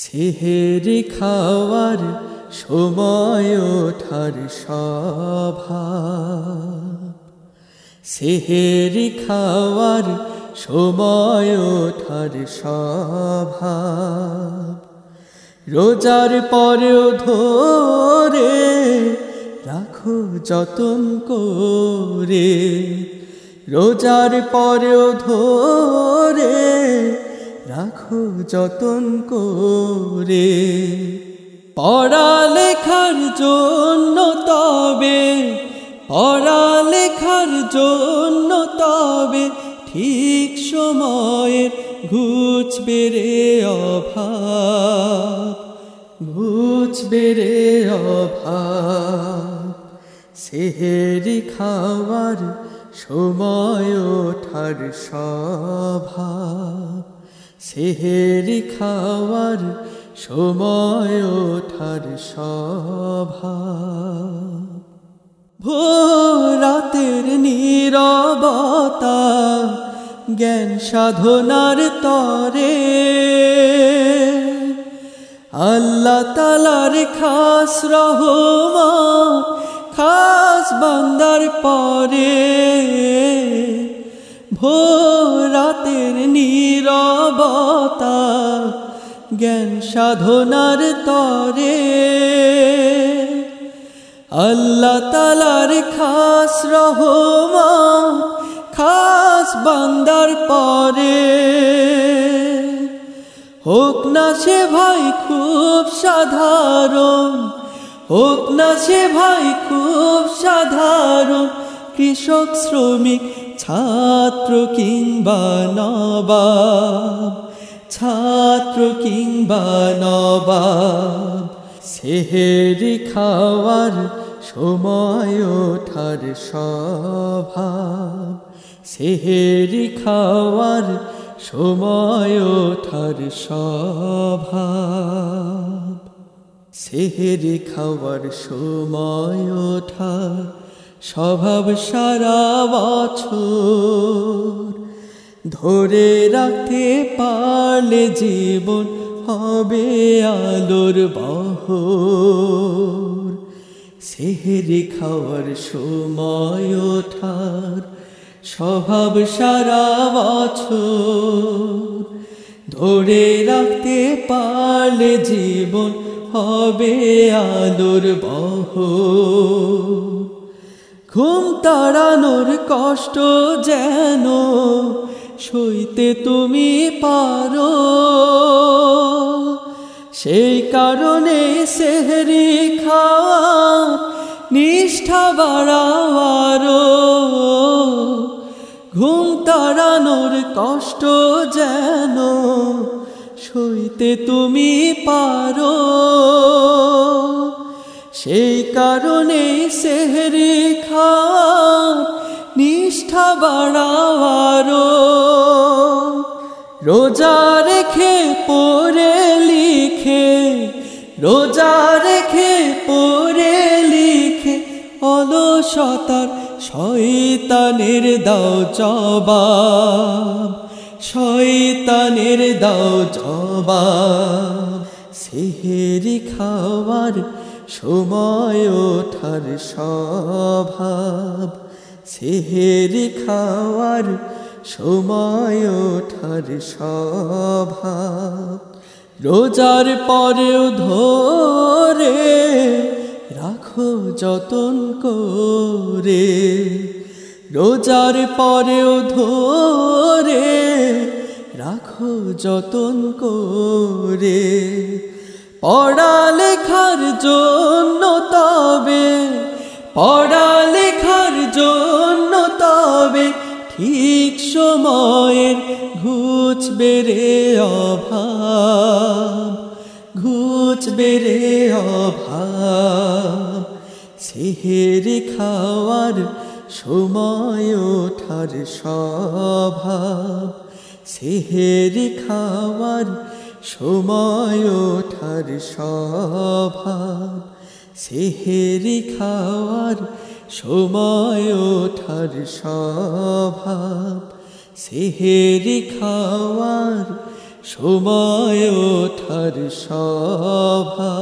সেহেরি খাওয়ার সময় ওঠার সভা। সেহেরি খাওয়ার সময় ওঠার সভা। রোজার পরেও ধরে রাখো যতন করে। রোজার পরেও ধরে রাখো যতন করে। পড়ালেখার জন্য তবে, পড়ালেখার জন্য তবে ঠিক সময়ের ঘুচ বেড়ে অভাব, ঘুচ বেড়ে অভাব। সেহেরি খাওয়ার সময় ওঠার স্বভাব। সেহেরি খাওয়ার সময় ওঠার স্বভাব ভোরাতের নীরবতা, জ্ঞান সাধনার তরে। আল্লাহ তালার খাস রহমা খাস বান্দার পরে। ভোরাতের নীরবতা জ্ঞান সাধনার তরে। আল্লাহ তালার খাস রহমা খাস বান্দার পরে। হোক না সে ভাই খুব সাধারণ, হোক না সে ভাই খুব সাধারণ কৃষক, শ্রমিক ছাত্র কিংবা নবাব, ছাত্র কিংবা নবাব, সেহেরি খাওয়ার সময় ওঠার স্বভাব, সেহেরি খাওয়ার সময় ওঠার স্বভাব, সেহেরি খাওয়ার সময় ওঠার স্বভাব সারা বছর ধরে রাখতে পারলে জীবন হবে আলোর বহর। সেহেরি খাওয়ার সময় ওঠার স্বভাব সারা বছর ধরে রাখতে পারলে জীবন হবে আলোর বহর। ঘুম তাড়ানোর কষ্ট যেন সইতে তুমি পারো। সেই কারণে সেহরি খাওয়া নিষ্ঠা বাড়াওয়ারো ঘুম তাড়ানোর কষ্ট যেন সইতে তুমি পারো। সেই কারণে সেহরি খাওয়া নিষ্ঠা বাড়াওয়ারো। রোজা রেখে পড়ে লিখে, রোজা রেখে পড়ে লিখে, অলসতার শয়তানের দাও জবাব, শয়তানের দাও জবাব। সেহেরি খাওয়ার সময় ওঠার স্বভাব, সেহেরি খাওয়ার সময় ওঠার স্বভাব। রোজার পরেও ধরে রাখো যতন করে। রোজার পরেও ধরে রাখো যতন করে। পড়ালেখার জন্য তবে, পড়ালেখার জন্য তবে ঠিক সময়ের ঘুচ বেড়ে অভাব, ঘুচ বেড়ে অভাব। সেহেরি খাওয়ার সময় ওঠার স্বভাব, সেহেরি খাওয়ার সময় ওঠার স্বভাব সেহেরি খাওয়ার সময় ওঠার স্বভাব সেহেরি খাওয়ার সময় ওঠার সভা